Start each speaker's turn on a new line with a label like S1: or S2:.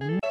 S1: Mm.